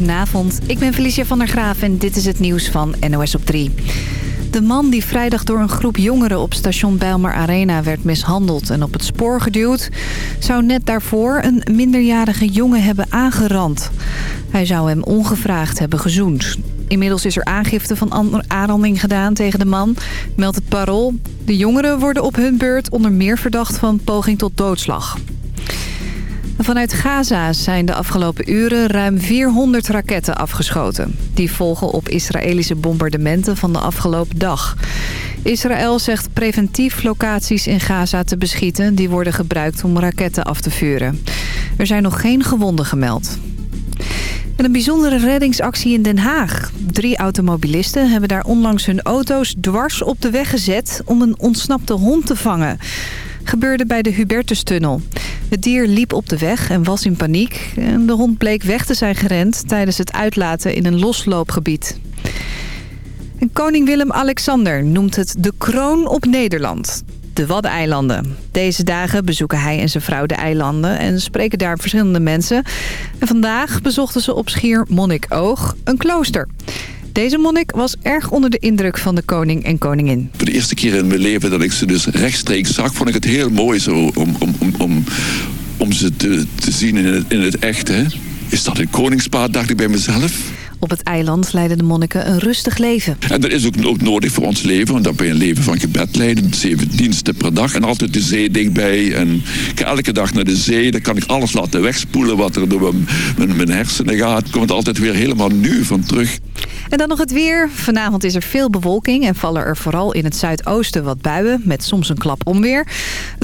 Goedenavond, ik ben Felicia van der Graaf en dit is het nieuws van NOS op 3. De man die vrijdag door een groep jongeren op station Bijlmer Arena werd mishandeld en op het spoor geduwd... zou net daarvoor een minderjarige jongen hebben aangerand. Hij zou hem ongevraagd hebben gezoend. Inmiddels is er aangifte van aanranding gedaan tegen de man, meldt het parool. De jongeren worden op hun beurt onder meer verdacht van poging tot doodslag. Vanuit Gaza zijn de afgelopen uren ruim 400 raketten afgeschoten. Die volgen op Israëlische bombardementen van de afgelopen dag. Israël zegt preventief locaties in Gaza te beschieten... die worden gebruikt om raketten af te vuren. Er zijn nog geen gewonden gemeld. En een bijzondere reddingsactie in Den Haag. Drie automobilisten hebben daar onlangs hun auto's dwars op de weg gezet... om een ontsnapte hond te vangen gebeurde bij de Hubertustunnel. Het dier liep op de weg en was in paniek. De hond bleek weg te zijn gerend tijdens het uitlaten in een losloopgebied. Koning Willem-Alexander noemt het de kroon op Nederland. De Waddeneilanden. Deze dagen bezoeken hij en zijn vrouw de eilanden en spreken daar verschillende mensen. En vandaag bezochten ze op Schier Oog een klooster. Deze monnik was erg onder de indruk van de koning en koningin. Voor de eerste keer in mijn leven dat ik ze dus rechtstreeks zag... vond ik het heel mooi zo om, om, om, om, om ze te, te zien in het, in het echt. Is dat een koningspaard, dacht ik bij mezelf. Op het eiland leiden de monniken een rustig leven. En dat is ook, ook nodig voor ons leven, want dat ben je een leven van gebed leiden. Zeven diensten per dag en altijd de zee dichtbij. En ik elke dag naar de zee, dan kan ik alles laten wegspoelen wat er door mijn, mijn, mijn hersenen gaat. Komt altijd weer helemaal nu van terug. En dan nog het weer. Vanavond is er veel bewolking en vallen er vooral in het zuidoosten wat buien met soms een klap onweer.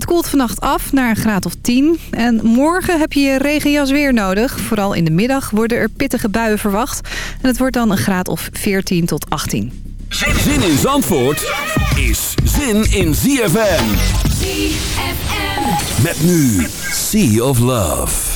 Het koelt vannacht af naar een graad of 10. En morgen heb je je regenjas weer nodig. Vooral in de middag worden er pittige buien verwacht. En het wordt dan een graad of 14 tot 18. Zin in Zandvoort is zin in ZFM. ZFM. Met nu Sea of Love.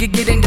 could get in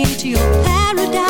Into your paradise.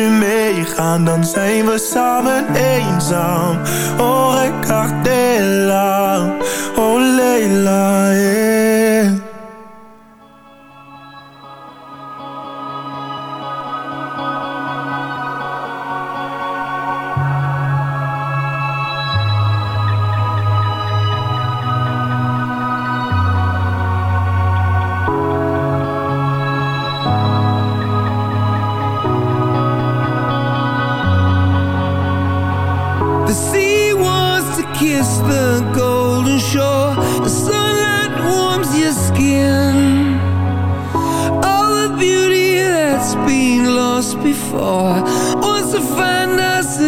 je meegaan, dan zijn we samen eenzaam. Oh, ik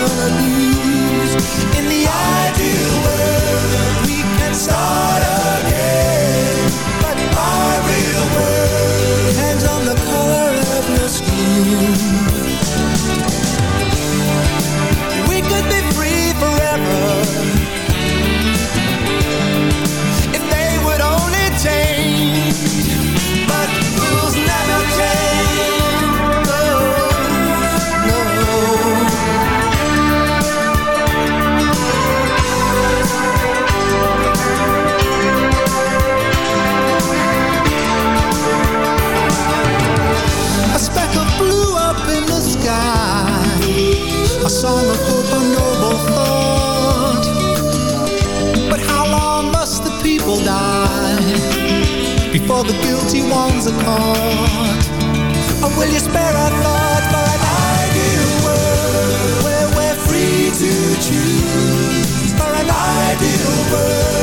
we're gonna lose. In the ideal world, we can start of hope, a noble thought But how long must the people die Before the guilty ones are caught? Or will you spare thought for an ideal world Where we're free to choose? For an ideal world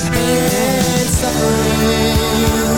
And suffering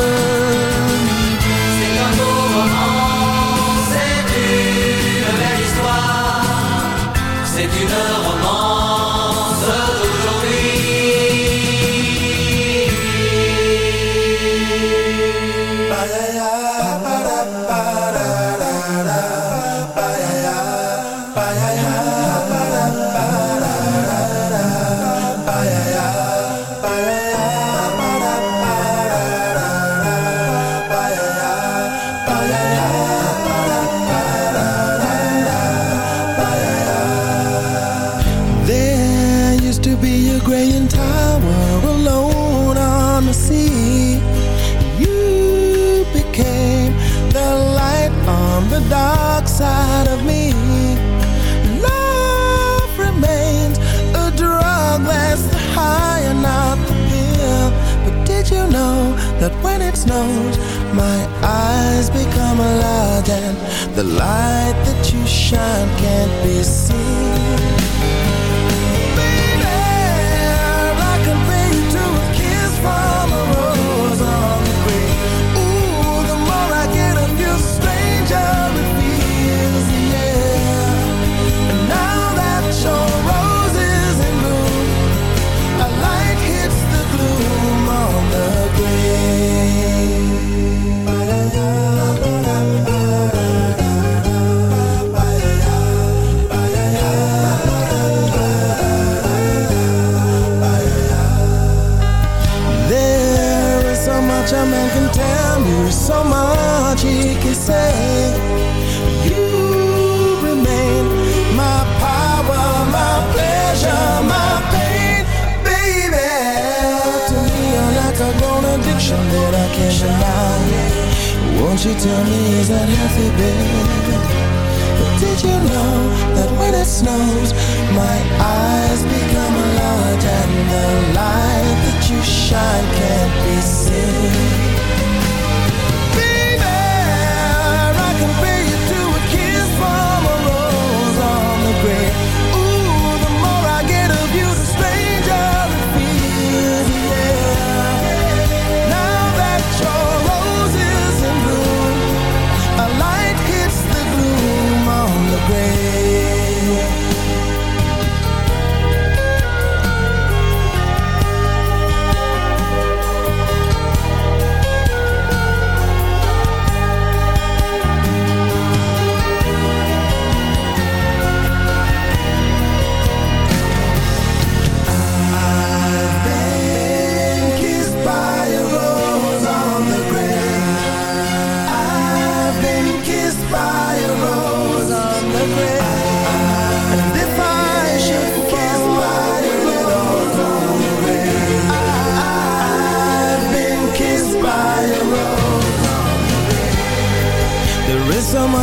snows, my eyes become a large and the light that you shine can't be seen?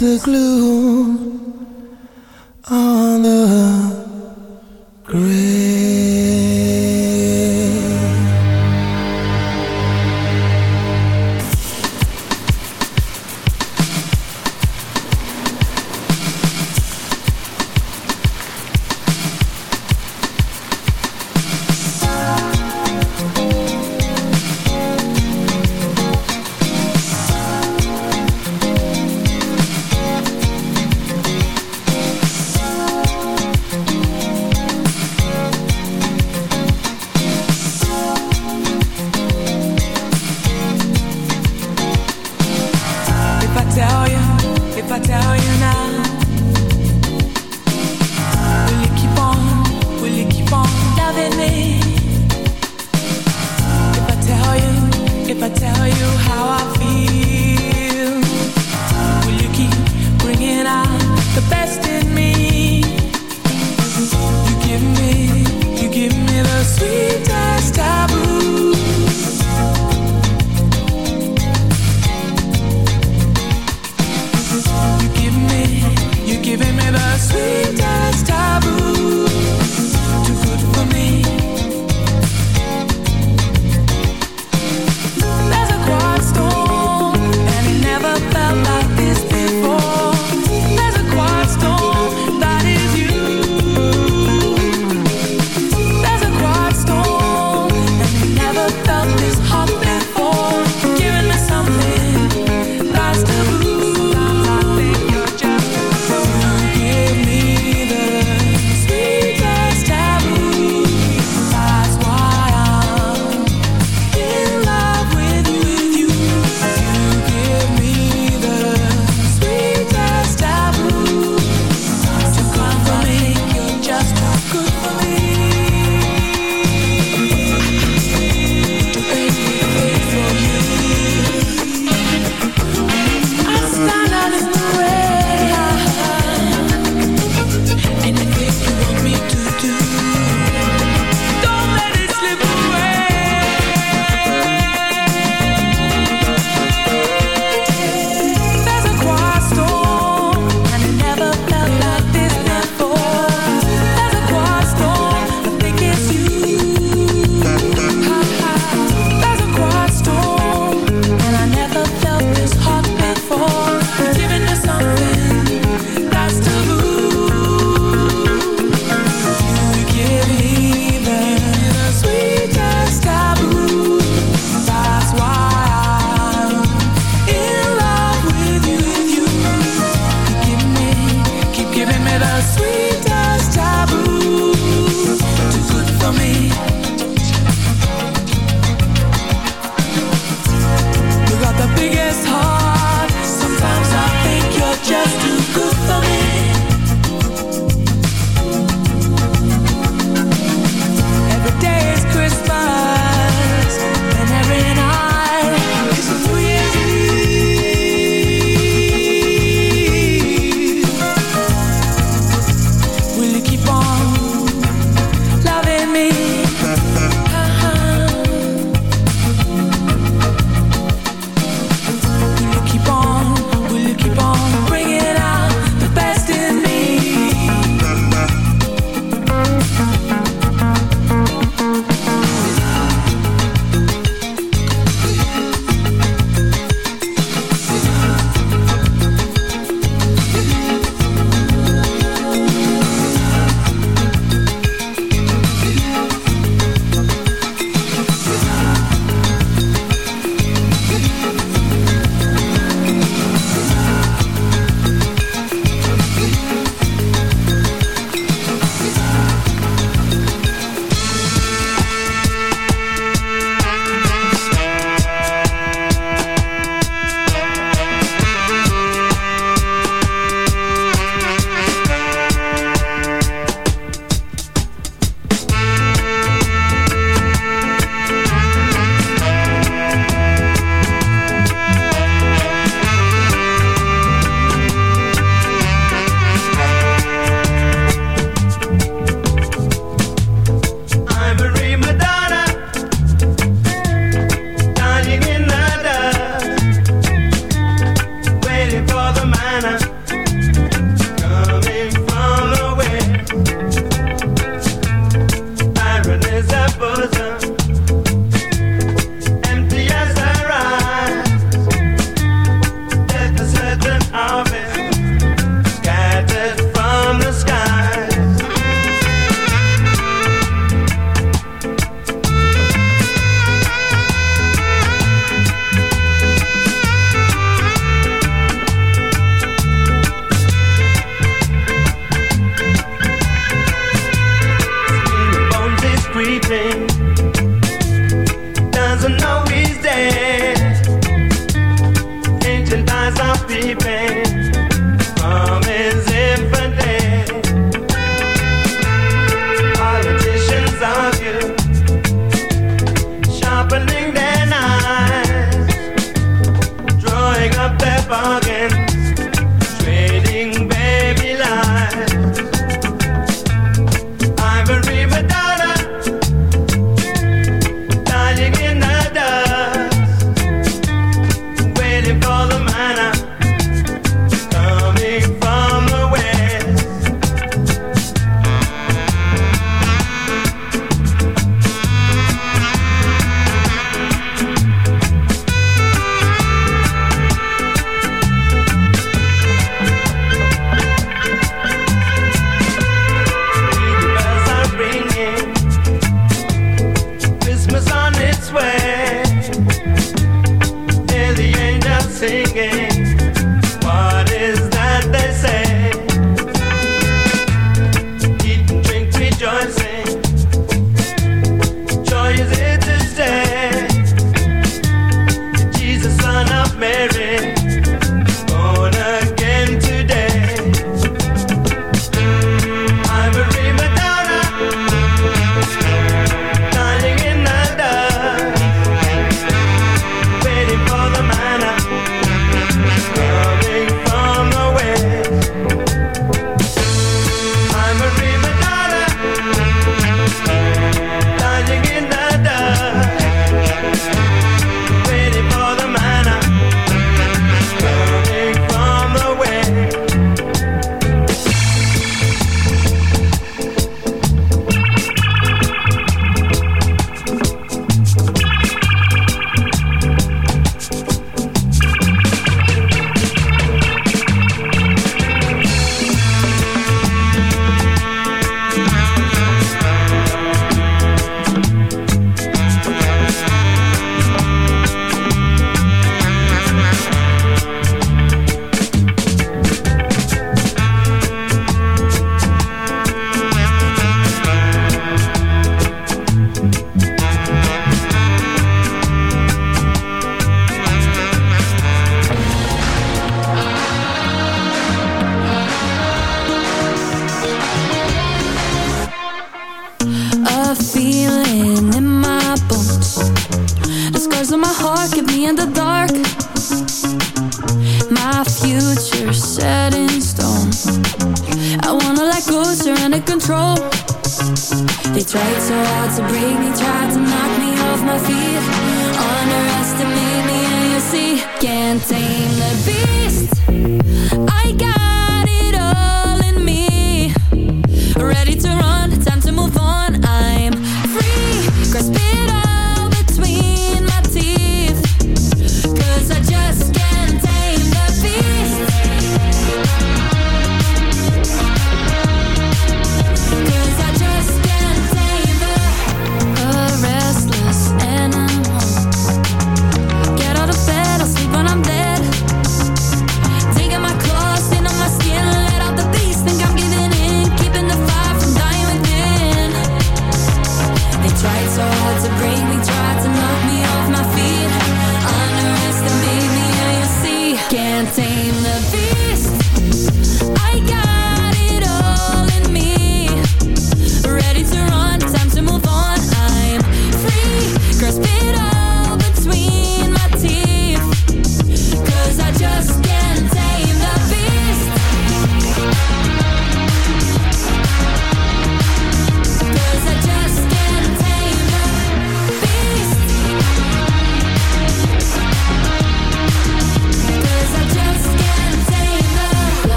the glue.